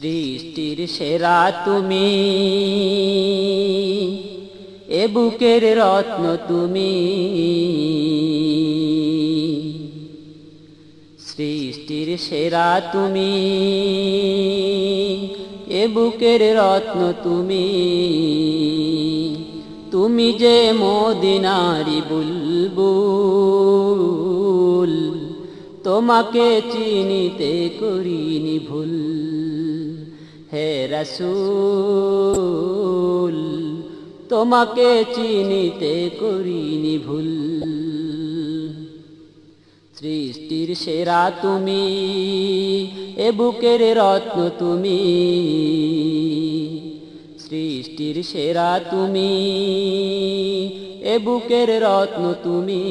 সৃষ্টির সেরা তুমি। এ বুকের রত্ন তুমি। সৃষ্টির সেরা তুমি। এ বুকের রত্ন তুমি। তুমি যে মদিনারি বুলবুল, তোমাকে চিনিতে করিনি ভুল। হে রসুল, তোমাকে চিনিতে করিনি ভুল। সৃষ্টির সেরা তুমি, এ বুকের রত্ন তুমি। সৃষ্টির সেরা তুমি, এ বুকের রত্ন তুমি।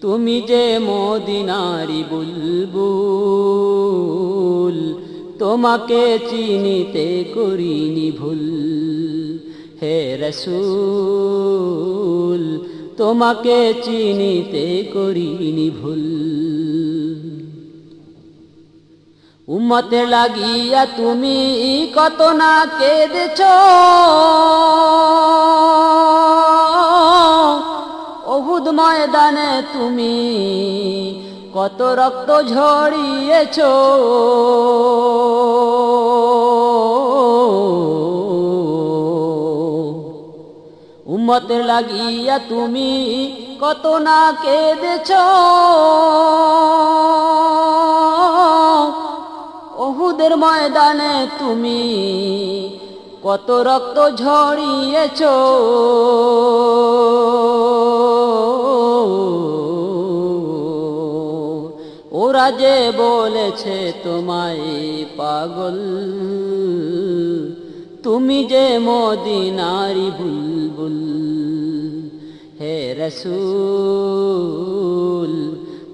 তুমি যে মদিনারি বুলবুল তোমাকে চিনিতে করিনি ভুল। হে রসুল, তোমাকে চিনিতে করিনি ভুল। উম্মতে লাগিয়া তুমি কত না কেঁদেছ। অহুদ ময়দানে তুমি কত রক্ত ঝরিয়েছ। উম্মতের লাগিয়া তুমি কত না কেঁদেছ। অহুদের ময়দানে তুমি কত রক্ত ঝরিয়েছ। ওরা যে বলেছে তোমায় পাগল। তুমি যে মদিনারি বুলবুল, হে রসুল,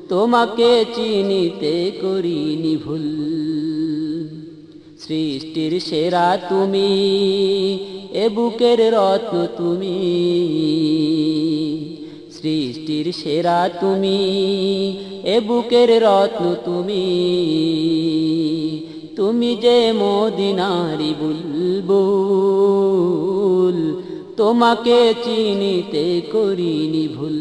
তোমাকে চিনিতে করিনি ভুল। সৃষ্টির সেরা তুমি, এ বুকের রত্ন তুমি। সৃষ্টির সেরা তুমি, এ বুকের রত্ন তুমি। তুমি যে মদিনারি বুলবুল, তোমাকে চিনিতে করিনি ভুল।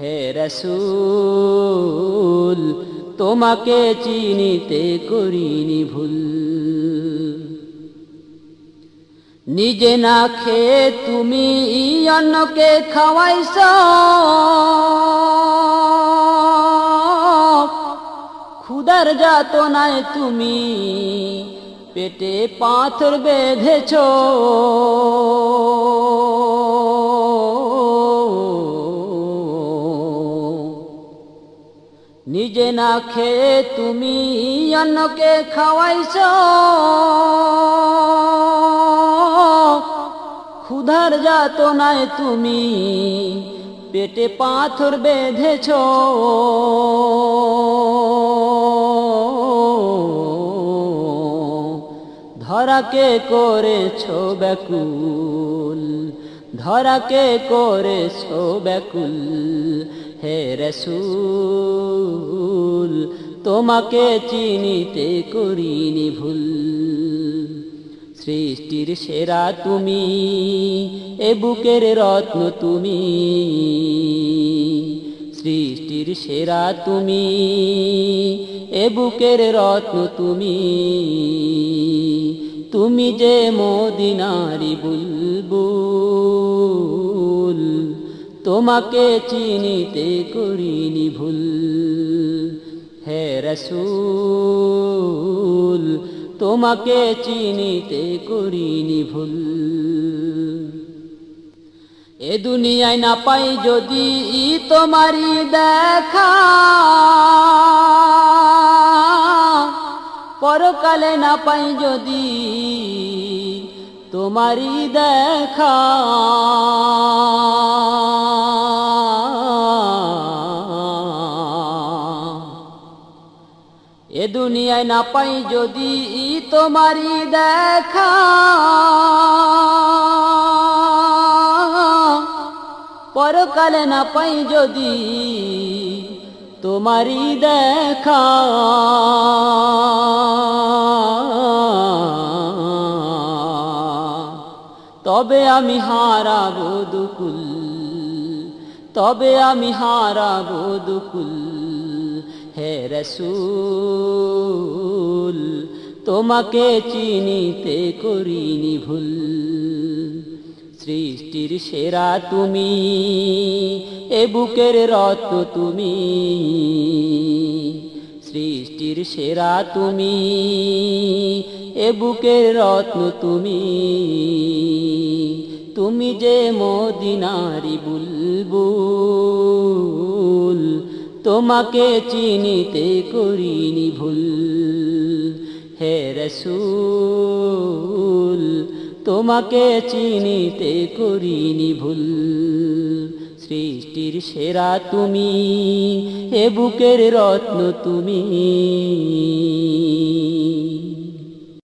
হে রসুল, তোমাকে চিনিতে করিনি ভুল। নিজে না খেয়ে তুমি অন্যকে খাওয়াইছ। ক্ষুদার যাতনায় তুমি পেটে পাথর বেঁধেছ। নিজে না খেয়ে তুমি অন্যকে খাওয়াইছ। ক্ষুধার যাতনায় তুমি পেটে পাথর বেঁধেছ। ধরাকে করেছ ব্যাকুল? ধরাকে করেছ ব্যাকুল? হে রসুল, তোমাকে চিনিতে করিনি ভুল। সৃষ্টির সেরা তুমি, এ বুকের রত্ন তুমি। সৃষ্টির সেরা তুমি, এ বুকের রত্ন তুমি। তুমি যে মদিনারি বুলবুল, তোমাকে চিনিতে করিনি ভুল। হে রসুল, তোমাকে চিনিতে করিনি ভুল। এ দুনিয়ায় না পাই যদি তোমারি দেখা। পরকালে না পাই যদি তোমারি দেখা। এ দুনিয়ায় না পাই যদি তোমারি দেখা। পরকালে না পাই যদি তোমারি দেখা। তবে আমি হারাব দুকুল, তবে আমি হারাব দুকুল, হে রসুল, তোমাকে চিনিতে করিনি ভুল। সৃষ্টির সেরা তুমি, এ বুকের রত্ন তুমি। সৃষ্টির সেরা তুমি, এ বুকের রত্ন তুমি। তুমি যে মদিনারি বুলবুল, তোমাকে চিনিতে করিনি ভুল। হে রসুল তোমাকে চিনিতে করিনি ভুল। সৃষ্টির সেরা তুমি এ বুকের রত্ন তুমি।